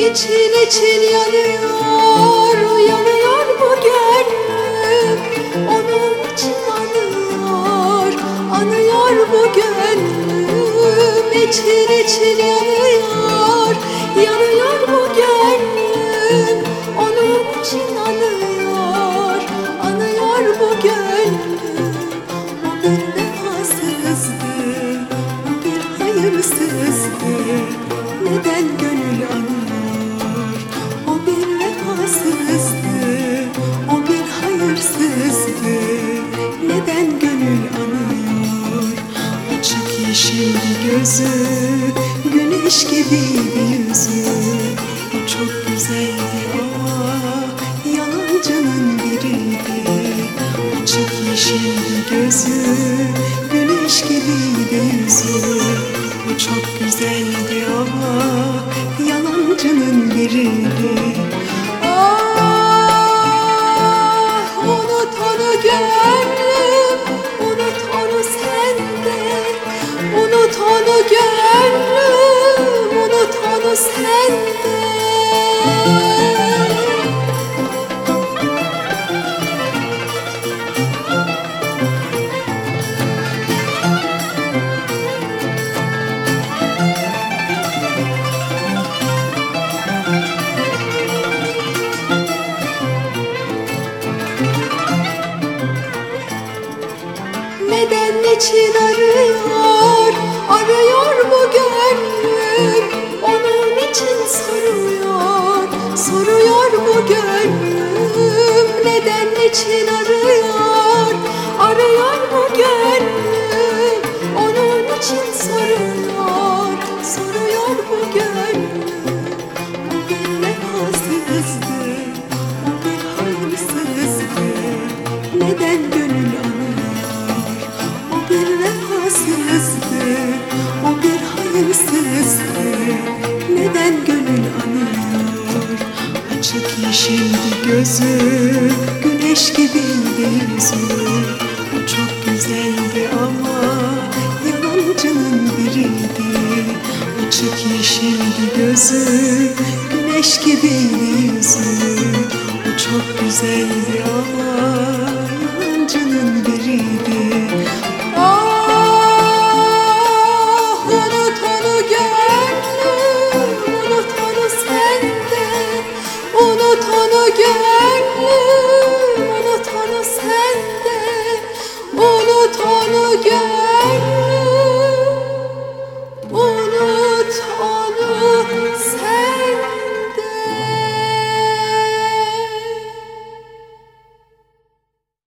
için yanıyor Yanıyor bu gönlüm. Onun için anıyor Anıyor bu gönlüm. İçin için yanıyor Yanıyor bu gönlüm. Onun için anıyor Anıyor bu gönlüm. O bir vefasızdı O bir hayırsızdı Neden gönül anıyor Yeşildi gözü Güneş gibiydi yüzü. O çok güzeldi ama Yalancının biriydi. Açık yeşildi gözü Güneş gibiydi yüzü. O çok güzeldi ama Yalancının biriydi. Ah unut onu gönlüm için arıyor Arıyor bu gönlüm. Onun için soruyor Soruyor bu gönlüm. Neden için arıyor Arıyor bu gönlüm? Onun için soruyor Soruyor bu gönlüm. Bir vefasızdı O bir hayırsızdı Neden gönül anıyor vefasızdı O bir hayırsızdı Neden gönül anıyor? Açık yeşildi gözü Güneş gibiydi yüzü. O çok güzeldi ama Yalancının biriydi. Açık yeşildi gözü Güneş gibiydi yüzü. O çok güzeldi ama Yalancının gör